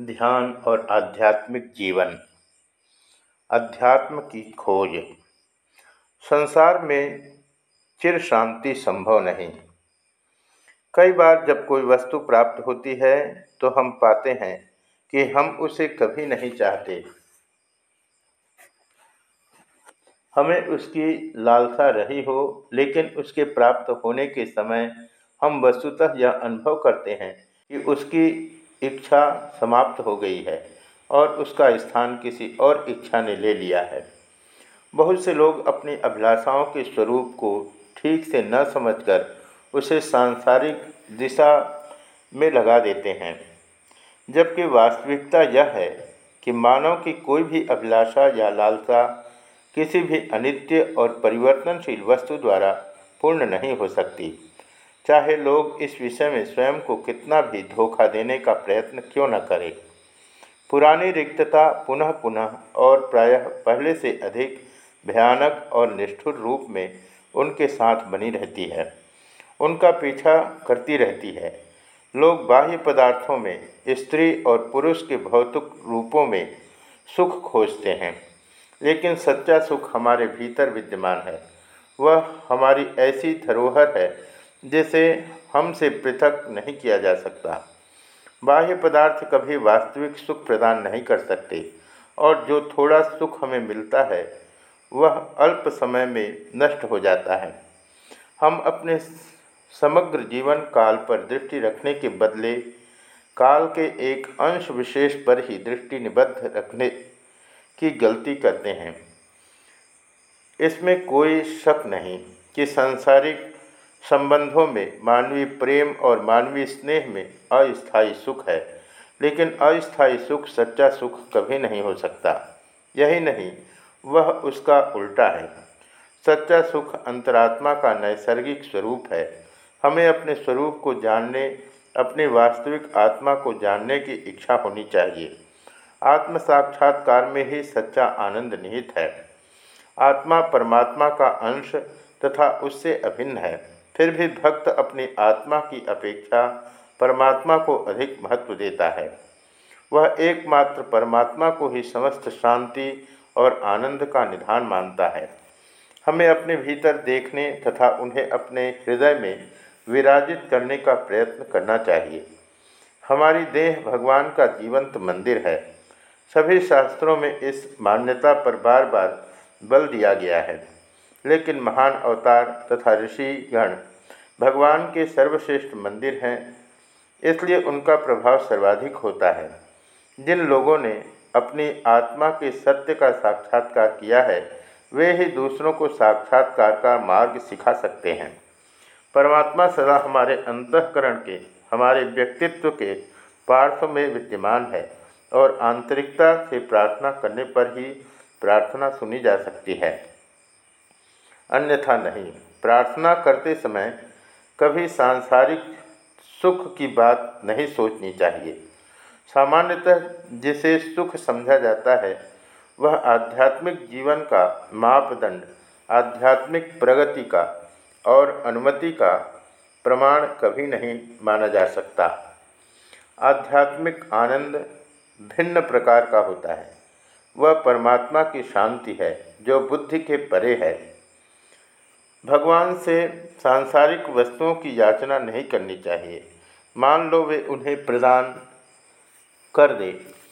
ध्यान और आध्यात्मिक जीवन। अध्यात्म की खोज। संसार में चिर शांति संभव नहीं। कई बार जब कोई वस्तु प्राप्त होती है तो हम पाते हैं कि हम उसे कभी नहीं चाहते। हमें उसकी लालसा रही हो, लेकिन उसके प्राप्त होने के समय हम वस्तुतः यह अनुभव करते हैं कि उसकी इच्छा समाप्त हो गई है और उसका स्थान किसी और इच्छा ने ले लिया है। बहुत से लोग अपनी अभिलाषाओं के स्वरूप को ठीक से न समझकर उसे सांसारिक दिशा में लगा देते हैं, जबकि वास्तविकता यह है कि मानव की कोई भी अभिलाषा या लालसा किसी भी अनित्य और परिवर्तनशील वस्तु द्वारा पूर्ण नहीं हो सकती। चाहे लोग इस विषय में स्वयं को कितना भी धोखा देने का प्रयत्न क्यों न करें। पुरानी रिक्तता पुनः पुनः और प्रायः पहले से अधिक भयानक और निष्ठुर रूप में उनके साथ बनी रहती है। उनका पीछा करती रहती है। लोग बाह्य पदार्थों में, स्त्री और पुरुष के भौतिक रूपों में सुख खोजते हैं। लेकिन सच्चा सुख हमारे भीतर विद्यमान है। वह हमारी ऐसी धरोहर है जिसे हमसे पृथक नहीं किया जा सकता। बाह्य पदार्थ कभी वास्तविक सुख प्रदान नहीं कर सकते, और जो थोड़ा सुख हमें मिलता है, वह अल्प समय में नष्ट हो जाता है। हम अपने समग्र जीवन काल पर दृष्टि रखने के बदले, काल के एक अंश विशेष पर ही दृष्टि निबद्ध रखने की गलती करते हैं। इसमें कोई शक नहीं कि सांसारिक संबंधों में, मानवीय प्रेम और मानवीय स्नेह में अस्थायी सुख है। लेकिन अस्थायी सुख सच्चा सुख कभी नहीं हो सकता। यही नहीं, वह उसका उल्टा है। सच्चा सुख अंतरात्मा का नैसर्गिक स्वरूप है। हमें अपने स्वरूप को जानने, अपने वास्तविक आत्मा को जानने की इच्छा होनी चाहिए। आत्म साक्षात्कार में ही सच्चा आनंद निहित है। आत्मा परमात्मा का अंश तथा उससे अभिन्न है। फिर भी भक्त अपनी आत्मा की अपेक्षा परमात्मा को अधिक महत्व देता है। वह एकमात्र परमात्मा को ही समस्त शांति और आनंद का निधान मानता है। हमें अपने भीतर देखने तथा उन्हें अपने हृदय में विराजित करने का प्रयत्न करना चाहिए। हमारी देह भगवान का जीवंत मंदिर है। सभी शास्त्रों में इस मान्यता पर बार बार बल दिया गया है। लेकिन महान अवतार तथा ऋषिगण भगवान के सर्वश्रेष्ठ मंदिर हैं, इसलिए उनका प्रभाव सर्वाधिक होता है। जिन लोगों ने अपनी आत्मा के सत्य का साक्षात्कार किया है, वे ही दूसरों को साक्षात्कार का मार्ग सिखा सकते हैं। परमात्मा सदा हमारे अंतकरण के, हमारे व्यक्तित्व के पार्श्व में विद्यमान है और आंतरिकता से प्रार्थना करने पर ही प्रार्थना सुनी जा सकती है। अन्यथा नहीं। प्रार्थना करते समय कभी सांसारिक सुख की बात नहीं सोचनी चाहिए। सामान्यतः जिसे सुख समझा जाता है, वह आध्यात्मिक जीवन का मापदंड, आध्यात्मिक प्रगति का और अनुमति का प्रमाण कभी नहीं माना जा सकता। आध्यात्मिक आनंद भिन्न प्रकार का होता है। वह परमात्मा की शांति है, जो बुद्धि के परे है। भगवान से सांसारिक वस्तुओं की याचना नहीं करनी चाहिए। मान लो वे उन्हें प्रदान कर दे।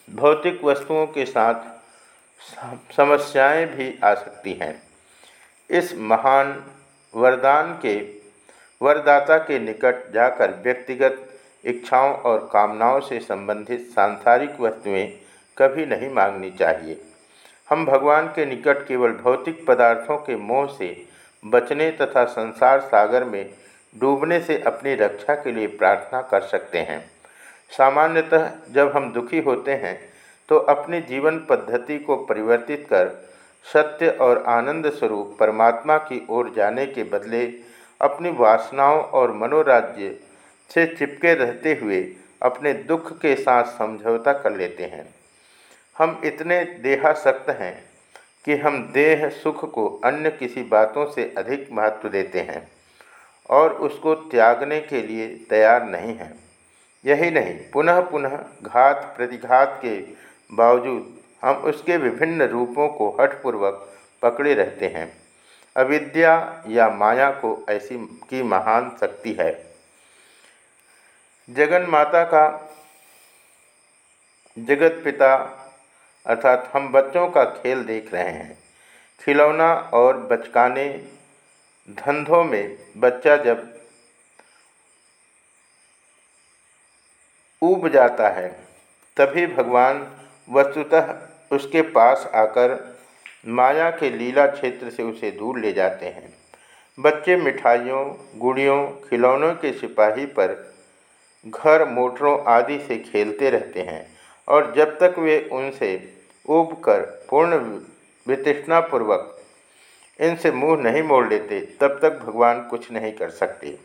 भौतिक वस्तुओं के साथ समस्याएँ भी आ सकती हैं। इस महान वरदान के, वरदाता के निकट जाकर व्यक्तिगत इच्छाओं और कामनाओं से संबंधित सांसारिक वस्तुएँ कभी नहीं मांगनी चाहिए। हम भगवान के निकट केवल भौतिक पदार्थों के मोह से बचने तथा संसार सागर में डूबने से अपनी रक्षा के लिए प्रार्थना कर सकते हैं। सामान्यतः जब हम दुखी होते हैं तो अपनी जीवन पद्धति को परिवर्तित कर सत्य और आनंद स्वरूप परमात्मा की ओर जाने के बदले अपनी वासनाओं और मनोराज्य से चिपके रहते हुए अपने दुख के साथ समझौता कर लेते हैं। हम इतने देहासक्त हैं कि हम देह सुख को अन्य किसी बातों से अधिक महत्व देते हैं और उसको त्यागने के लिए तैयार नहीं हैं। यही नहीं, पुनः पुनः घात प्रतिघात के बावजूद हम उसके विभिन्न रूपों को हठपूर्वक पकड़े रहते हैं। अविद्या या माया को ऐसी की महान शक्ति है। जगन माता का जगत पिता अर्थात हम बच्चों का खेल देख रहे हैं। खिलौना और बचकाने धंधों में बच्चा जब ऊब जाता है, तभी भगवान वस्तुतः उसके पास आकर माया के लीला क्षेत्र से उसे दूर ले जाते हैं। बच्चे मिठाइयों, गुड़ियों, खिलौनों के सिपाही पर घर, मोटरों आदि से खेलते रहते हैं। और जब तक वे उनसे ऊब कर पूर्ण वितृष्णापूर्वक इनसे मुँह नहीं मोड़ लेते, तब तक भगवान कुछ नहीं कर सकते।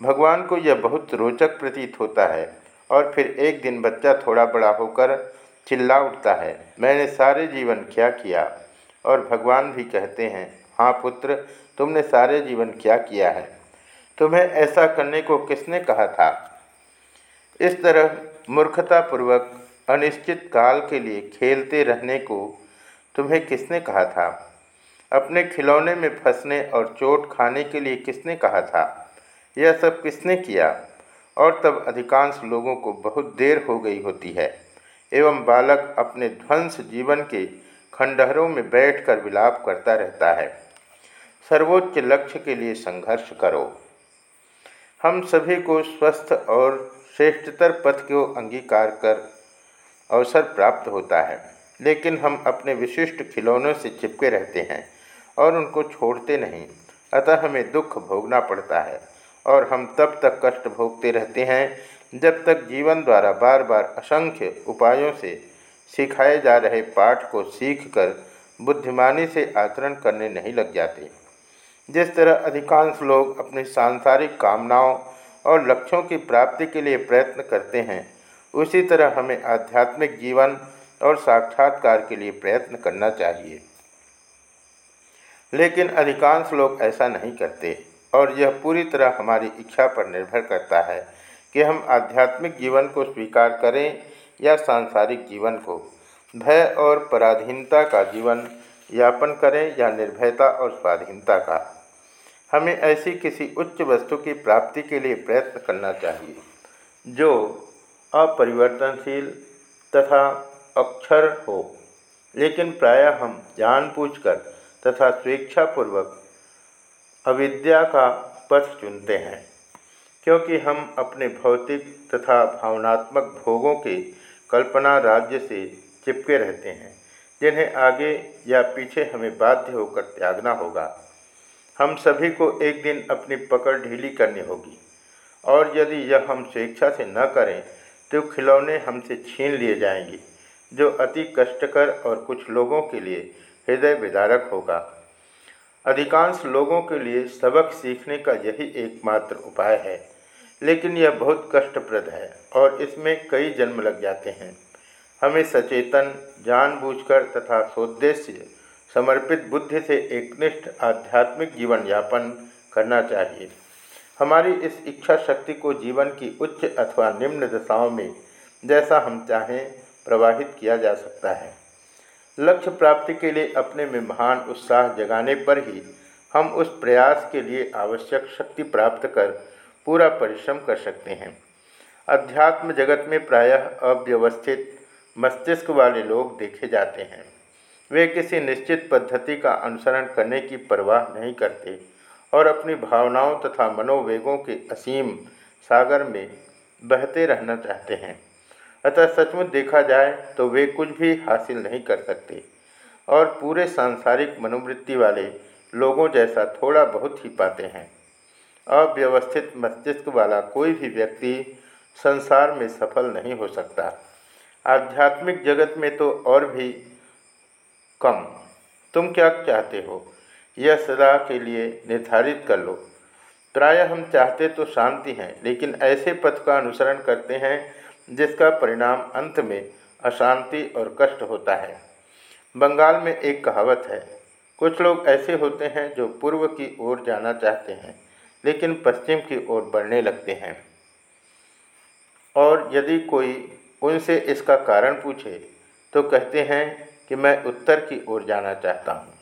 भगवान को यह बहुत रोचक प्रतीत होता है और फिर एक दिन बच्चा थोड़ा बड़ा होकर चिल्ला उठता है, मैंने सारे जीवन क्या किया? और भगवान भी कहते हैं हाँ पुत्र, तुमने सारे जीवन क्या किया है? तुम्हें ऐसा करने को किसने कहा था? इस तरह मूर्खतापूर्वक अनिश्चित काल के लिए खेलते रहने को तुम्हें किसने कहा था? अपने खिलौने में फंसने और चोट खाने के लिए किसने कहा था? यह सब किसने किया? और तब अधिकांश लोगों को बहुत देर हो गई होती है, एवं बालक अपने ध्वंस जीवन के खंडहरों में बैठकर विलाप करता रहता है। सर्वोच्च लक्ष्य के लिए संघर्ष करो। हम सभी को स्वस्थ और श्रेष्ठतर पथ को अंगीकार कर अवसर प्राप्त होता है। लेकिन हम अपने विशिष्ट खिलौनों से चिपके रहते हैं और उनको छोड़ते नहीं। अतः हमें दुख भोगना पड़ता है और हम तब तक कष्ट भोगते रहते हैं जब तक जीवन द्वारा बार बार असंख्य उपायों से सिखाए जा रहे पाठ को सीखकर बुद्धिमानी से आचरण करने नहीं लग जाते। जिस तरह अधिकांश लोग अपनी सांसारिक कामनाओं और लक्ष्यों की प्राप्ति के लिए प्रयत्न करते हैं उसी तरह हमें आध्यात्मिक जीवन और साक्षात्कार के लिए प्रयत्न करना चाहिए। लेकिन अधिकांश लोग ऐसा नहीं करते और यह पूरी तरह हमारी इच्छा पर निर्भर करता है कि हम आध्यात्मिक जीवन को स्वीकार करें या सांसारिक जीवन को। भय और पराधीनता का जीवन, यापन करें या निर्भयता और स्वाधीनता का। हमें ऐसी किसी उच्च वस्तु की प्राप्ति के लिए प्रयत्न करना चाहिए, जो अपरिवर्तनशील तथा अक्षर हो। लेकिन प्रायः हम जानबूझकर तथा स्वेच्छापूर्वक अविद्या का पथ चुनते हैं, क्योंकि हम अपने भौतिक तथा भावनात्मक भोगों के कल्पना राज्य से चिपके रहते हैं, जिन्हें आगे या पीछे हमें बाध्य होकर त्यागना होगा। हम सभी को एक दिन अपनी पकड़ ढीली करनी होगी, और यदि यह हम स्वेच्छा से न करें तो खिलौने हमसे छीन लिए जाएँगे, जो अति कष्टकर और कुछ लोगों के लिए हृदय विदारक होगा। अधिकांश लोगों के लिए सबक सीखने का यही एकमात्र उपाय है, लेकिन यह बहुत कष्टप्रद है और इसमें कई जन्म लग जाते हैं। हमें सचेतन, जानबूझकर तथा सोद्देश्य समर्पित बुद्धि से एकनिष्ठ आध्यात्मिक जीवन यापन करना चाहिए। हमारी इस इच्छा शक्ति को जीवन की उच्च अथवा निम्न दशाओं में जैसा हम चाहें प्रवाहित किया जा सकता है। लक्ष्य प्राप्ति के लिए अपने में महान उत्साह जगाने पर ही हम उस प्रयास के लिए आवश्यक शक्ति प्राप्त कर पूरा परिश्रम कर सकते हैं। अध्यात्म जगत में प्रायः अव्यवस्थित मस्तिष्क वाले लोग देखे जाते हैं। वे किसी निश्चित पद्धति का अनुसरण करने की परवाह नहीं करते। और अपनी भावनाओं तथा मनोवेगों के असीम सागर में बहते रहना चाहते हैं। अतः सचमुच देखा जाए तो वे कुछ भी हासिल नहीं कर सकते और पूरे सांसारिक मनोवृत्ति वाले लोगों जैसा थोड़ा बहुत ही पाते हैं। अव्यवस्थित मस्तिष्क वाला कोई भी व्यक्ति संसार में सफल नहीं हो सकता। आध्यात्मिक जगत में तो और भी कम। तुम क्या चाहते हो? यह सदा के लिए निर्धारित कर लो। प्रायः हम चाहते तो शांति हैं, लेकिन ऐसे पथ का अनुसरण करते हैं, जिसका परिणाम अंत में अशांति और कष्ट होता है। बंगाल में एक कहावत है, कुछ लोग ऐसे होते हैं जो पूर्व की ओर जाना चाहते हैं, लेकिन पश्चिम की ओर बढ़ने लगते हैं। और यदि कोई उनसे इसका कारण पूछे तो कहते हैं कि मैं उत्तर की ओर जाना चाहता हूँ।